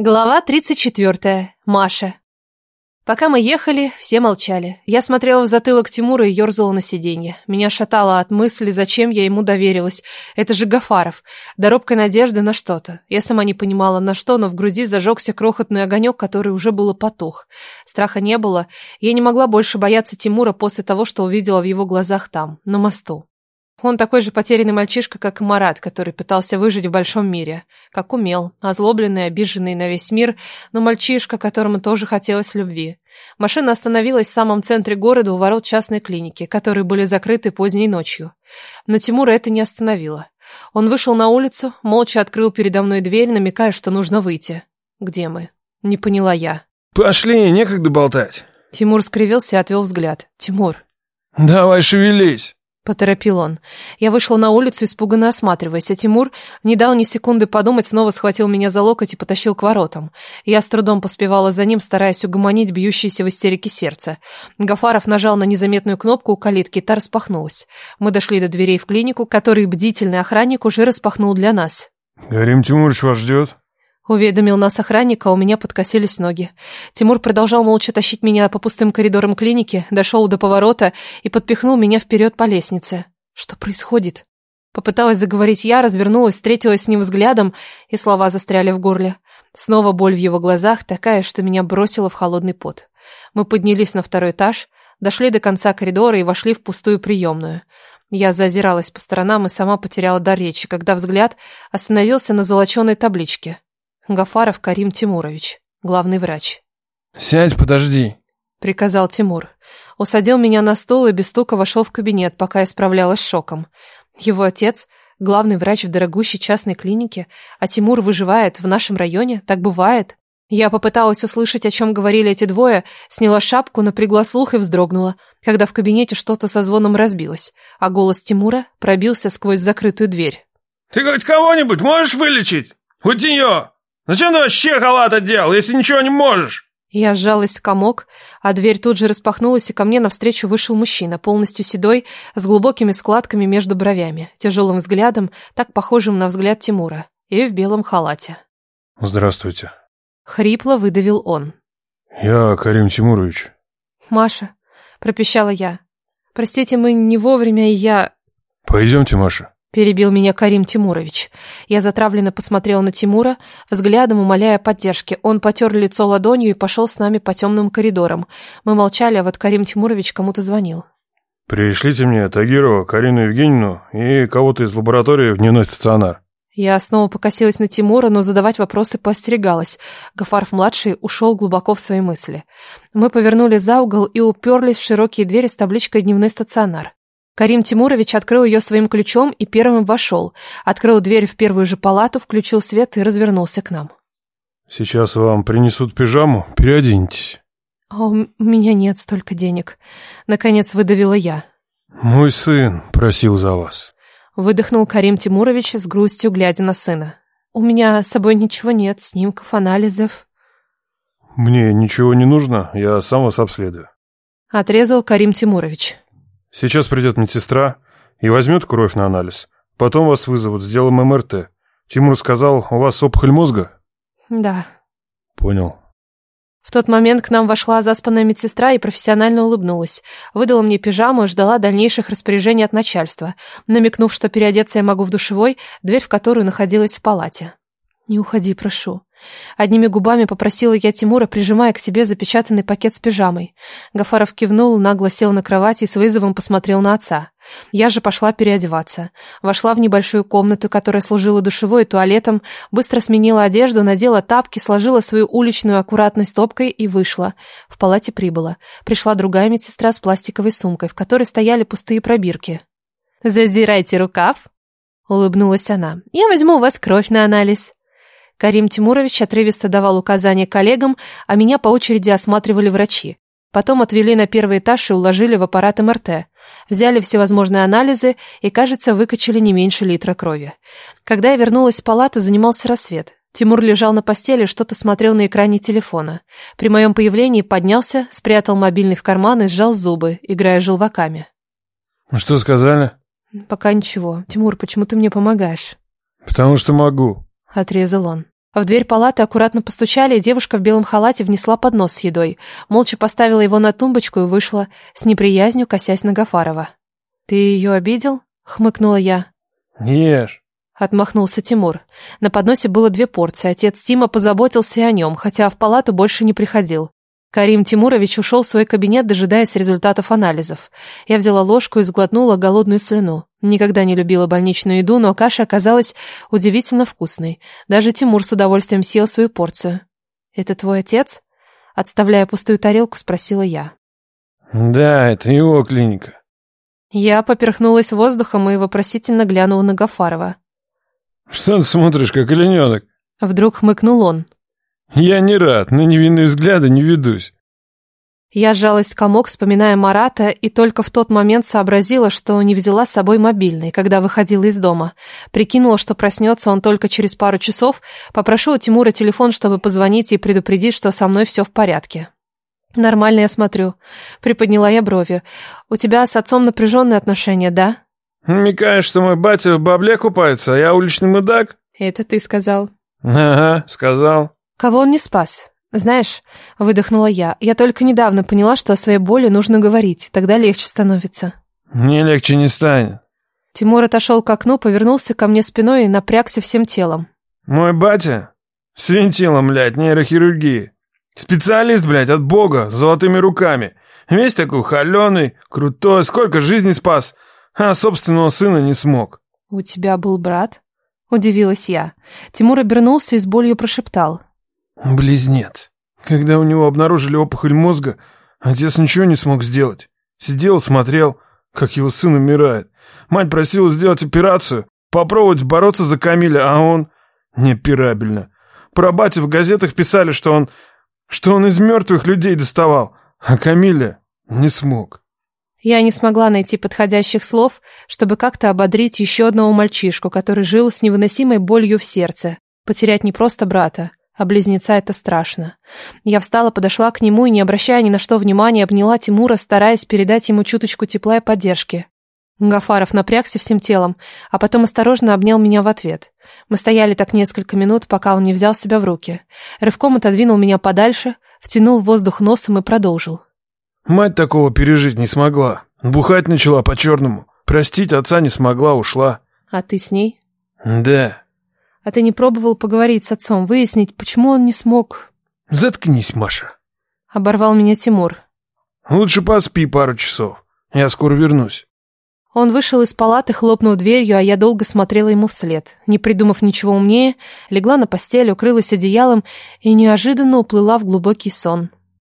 Глава 34. Маша. Пока мы ехали, все молчали. Я смотрела в затылок Тимура и ерзала на сиденье. Меня шатало от мысли, зачем я ему доверилась. Это же Гафаров. Доробкой надежды на что-то. Я сама не понимала, на что, но в груди зажегся крохотный огонек, который уже было потух. Страха не было. Я не могла больше бояться Тимура после того, что увидела в его глазах там, на мосту. Он такой же потерянный мальчишка, как и Марат, который пытался выжить в большом мире. Как умел, озлобленный, обиженный на весь мир, но мальчишка, которому тоже хотелось любви. Машина остановилась в самом центре города у ворот частной клиники, которые были закрыты поздней ночью. Но Тимура это не остановило. Он вышел на улицу, молча открыл передо мной дверь, намекая, что нужно выйти. «Где мы?» Не поняла я. «Пошли, некогда болтать». Тимур скривился и отвел взгляд. «Тимур». «Давай шевелись». Поторопил он. Я вышла на улицу, испуганно осматриваясь, а Тимур не дал ни секунды подумать, снова схватил меня за локоть и потащил к воротам. Я с трудом поспевала за ним, стараясь угомонить бьющееся в истерике сердце. Гафаров нажал на незаметную кнопку у калитки, та распахнулась. Мы дошли до дверей в клинику, который бдительный охранник уже распахнул для нас. «Гарим Тимурович вас ждет?» Уведомил нас охранник, а у меня подкосились ноги. Тимур продолжал молча тащить меня по пустым коридорам клиники, дошел до поворота и подпихнул меня вперед по лестнице. Что происходит? Попыталась заговорить я, развернулась, встретилась с ним взглядом, и слова застряли в горле. Снова боль в его глазах, такая, что меня бросило в холодный пот. Мы поднялись на второй этаж, дошли до конца коридора и вошли в пустую приемную. Я зазиралась по сторонам и сама потеряла дар речи, когда взгляд остановился на золоченой табличке. Гафаров Карим Тимурович, главный врач. «Сядь, подожди», — приказал Тимур. Усадил меня на стол и без стука вошел в кабинет, пока я справлялась с шоком. Его отец — главный врач в дорогущей частной клинике, а Тимур выживает в нашем районе, так бывает. Я попыталась услышать, о чем говорили эти двое, сняла шапку, напрягла слух и вздрогнула, когда в кабинете что-то со звоном разбилось, а голос Тимура пробился сквозь закрытую дверь. «Ты хоть кого-нибудь можешь вылечить? Хоть ее!» Зачем ты вообще халат одел, если ничего не можешь?» Я сжалась в комок, а дверь тут же распахнулась, и ко мне навстречу вышел мужчина, полностью седой, с глубокими складками между бровями, тяжелым взглядом, так похожим на взгляд Тимура, и в белом халате. «Здравствуйте». Хрипло выдавил он. «Я Карим Тимурович». «Маша», — пропищала я. «Простите, мы не вовремя, и я...» «Пойдемте, Маша». Перебил меня Карим Тимурович. Я затравленно посмотрела на Тимура, взглядом умоляя поддержки. Он потер лицо ладонью и пошел с нами по темным коридорам. Мы молчали, а вот Карим Тимурович кому-то звонил. «Пришлите мне Тагирова, Карину Евгеньевну и кого-то из лаборатории в дневной стационар». Я снова покосилась на Тимура, но задавать вопросы поостерегалась. Гафаров-младший ушел глубоко в свои мысли. Мы повернули за угол и уперлись в широкие двери с табличкой «Дневной стационар». Карим Тимурович открыл ее своим ключом и первым вошел. Открыл дверь в первую же палату, включил свет и развернулся к нам. «Сейчас вам принесут пижаму, переоденьтесь». «А у меня нет столько денег». Наконец выдавила я. «Мой сын просил за вас». Выдохнул Карим Тимурович с грустью, глядя на сына. «У меня с собой ничего нет, снимков, анализов». «Мне ничего не нужно, я сам вас обследую». Отрезал Карим Тимурович. Сейчас придет медсестра и возьмет кровь на анализ. Потом вас вызовут, сделаем МРТ. Тимур сказал, у вас опухоль мозга? Да. Понял. В тот момент к нам вошла заспанная медсестра и профессионально улыбнулась. Выдала мне пижаму и ждала дальнейших распоряжений от начальства, намекнув, что переодеться я могу в душевой, дверь в которую находилась в палате. «Не уходи, прошу», Одними губами попросила я Тимура, прижимая к себе запечатанный пакет с пижамой. Гафаров кивнул, нагло сел на кровати и с вызовом посмотрел на отца. Я же пошла переодеваться. Вошла в небольшую комнату, которая служила душевой и туалетом, быстро сменила одежду, надела тапки, сложила свою уличную аккуратной стопкой и вышла. В палате прибыла. Пришла другая медсестра с пластиковой сумкой, в которой стояли пустые пробирки. «Задирайте рукав», — улыбнулась она. «Я возьму у вас кровь на анализ». Карим Тимурович отрывисто давал указания коллегам, а меня по очереди осматривали врачи. Потом отвели на первый этаж и уложили в аппарат МРТ. Взяли всевозможные анализы и, кажется, выкачали не меньше литра крови. Когда я вернулась в палату, занимался рассвет. Тимур лежал на постели, что-то смотрел на экране телефона. При моем появлении поднялся, спрятал мобильный в карман и сжал зубы, играя желваками. «Что сказали?» «Пока ничего. Тимур, почему ты мне помогаешь?» «Потому что могу», отрезал он. В дверь палаты аккуратно постучали, и девушка в белом халате внесла поднос с едой. Молча поставила его на тумбочку и вышла, с неприязнью косясь на Гафарова. «Ты ее обидел?» — хмыкнула я. Ешь. Отмахнулся Тимур. На подносе было две порции. Отец Тима позаботился и о нем, хотя в палату больше не приходил. Карим Тимурович ушел в свой кабинет, дожидаясь результатов анализов. Я взяла ложку и сглотнула голодную слюну. Никогда не любила больничную еду, но каша оказалась удивительно вкусной. Даже Тимур с удовольствием съел свою порцию. «Это твой отец?» Отставляя пустую тарелку, спросила я. Да, это его клиника. Я поперхнулась воздухом и вопросительно глянула на Гафарова. Что ты смотришь, как олененок? Вдруг хмыкнул он. Я не рад, на невинные взгляды не ведусь. Я сжалась в комок, вспоминая Марата, и только в тот момент сообразила, что не взяла с собой мобильный, когда выходила из дома. Прикинула, что проснется он только через пару часов, попрошу у Тимура телефон, чтобы позвонить и предупредить, что со мной все в порядке. «Нормально, я смотрю». Приподняла я брови. «У тебя с отцом напряженные отношения, да?» Намекаешь, что мой батя в бабле купается, а я уличный мудак? «Это ты сказал». Ага, сказал. «Кого он не спас?» «Знаешь», — выдохнула я, — «я только недавно поняла, что о своей боли нужно говорить, тогда легче становится». Мне легче не станет. Тимур отошел к окну, повернулся ко мне спиной и напрягся всем телом. Мой батя? С вентилом, блядь, нейрохирургии. Специалист, блядь, от бога, с золотыми руками. Весь такой холеный, крутой, сколько жизней спас, а собственного сына не смог. «У тебя был брат?» — удивилась я. Тимур обернулся и с болью прошептал. Близнец. Когда у него обнаружили опухоль мозга, отец ничего не смог сделать. Сидел, смотрел, как его сын умирает. Мать просила сделать операцию, попробовать бороться за Камиля, а он... Неоперабельно. Про батю в газетах писали, что он... что он из мертвых людей доставал, а Камиля не смог. Я не смогла найти подходящих слов, чтобы как-то ободрить еще одного мальчишку, который жил с невыносимой болью в сердце. Потерять не просто брата, а близнеца это страшно. Я встала, подошла к нему и, не обращая ни на что внимания, обняла Тимура, стараясь передать ему чуточку тепла и поддержки. Гафаров напрягся всем телом, а потом осторожно обнял меня в ответ. Мы стояли так несколько минут, пока он не взял себя в руки. Рывком отодвинул меня подальше, втянул воздух носом и продолжил. Мать такого пережить не смогла. Бухать начала по-черному. Простить отца не смогла, ушла. А ты с ней? Да. А ты не пробовал поговорить с отцом, выяснить, почему он не смог? Заткнись, Маша. Оборвал меня Тимур. Лучше поспи пару часов. Я скоро вернусь. Он вышел из палаты, хлопнув дверью, а я долго смотрела ему вслед. Не придумав ничего умнее, легла на постель, укрылась одеялом и неожиданно уплыла в глубокий сон.